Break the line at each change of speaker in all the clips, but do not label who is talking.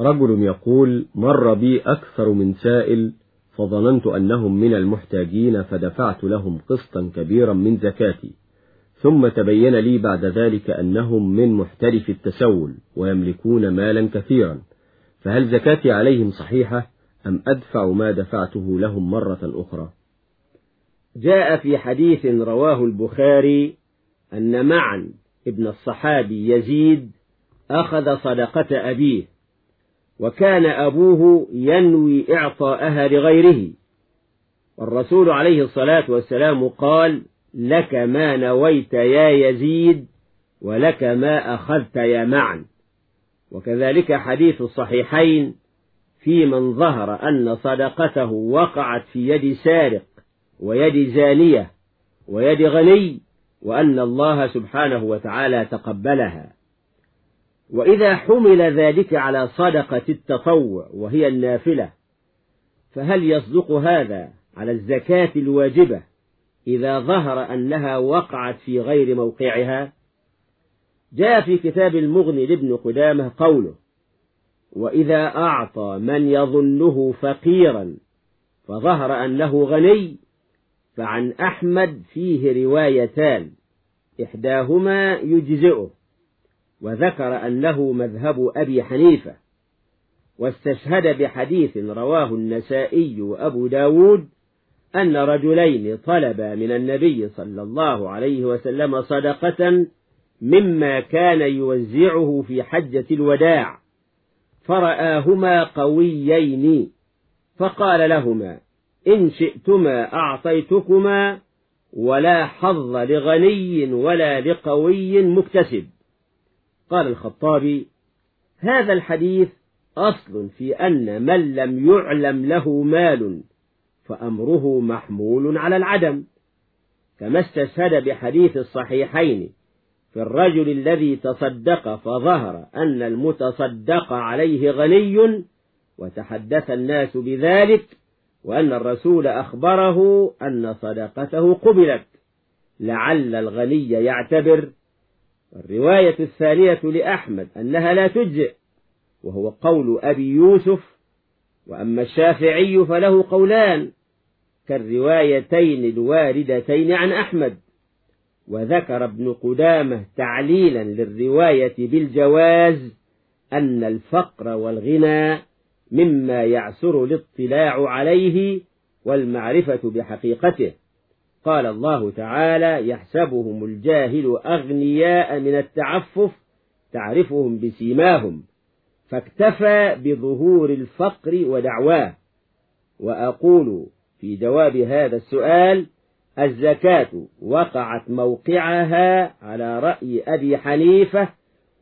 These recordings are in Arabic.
رجل يقول مر بي أكثر من سائل فظننت أنهم من المحتاجين فدفعت لهم قسطا كبيرا من زكاتي. ثم تبين لي بعد ذلك أنهم من محترف التسول ويملكون مالا كثيرا. فهل زكاتي عليهم صحيحة أم أدفع ما دفعته لهم مرة أخرى؟
جاء في حديث رواه البخاري أن معا ابن الصحابي يزيد أخذ صدقة أبيه. وكان أبوه ينوي إعطاءها لغيره. والرسول عليه الصلاة والسلام قال لك ما نويت يا يزيد ولك ما أخذت يا معا وكذلك حديث الصحيحين في من ظهر أن صدقته وقعت في يد سارق ويد زانية ويد غني وأن الله سبحانه وتعالى تقبلها. وإذا حمل ذلك على صدقة التطوع وهي النافلة فهل يصدق هذا على الزكاة الواجبة إذا ظهر أنها وقعت في غير موقعها؟ جاء في كتاب المغني لابن قدامة قوله وإذا أعطى من يظنه فقيرا فظهر أنه غني فعن أحمد فيه روايتان إحداهما يجزئه. وذكر أنه مذهب أبي حنيفة واستشهد بحديث رواه النسائي وأبو داود أن رجلين طلبا من النبي صلى الله عليه وسلم صدقة مما كان يوزعه في حجة الوداع فرآهما قويين فقال لهما إن شئتما أعطيتكما ولا حظ لغني ولا لقوي مكتسب. قال الخطابي هذا الحديث أصل في أن من لم يعلم له مال فأمره محمول على العدم كما استشهد بحديث الصحيحين في الرجل الذي تصدق فظهر أن المتصدق عليه غني وتحدث الناس بذلك وأن الرسول أخبره أن صدقته قبلت لعل الغني يعتبر الرواية الثانية لأحمد أنها لا تجزئ وهو قول أبي يوسف وأما الشافعي فله قولان كالروايتين الواردتين عن أحمد. وذكر ابن قدامة تعليلا للرواية بالجواز أن الفقر والغنى مما يعسر الاطلاع عليه والمعرفة بحقيقته. قال الله تعالى يحسبهم الجاهل أغنياء من التعفف تعرفهم بسيماهم فاكتفى بظهور الفقر ودعواه. وأقول في جواب هذا السؤال الزكاة وقعت موقعها على رأي أبي حنيفة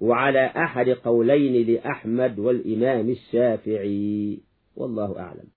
وعلى أحد قولين لأحمد والإمام الشافعي. والله أعلم.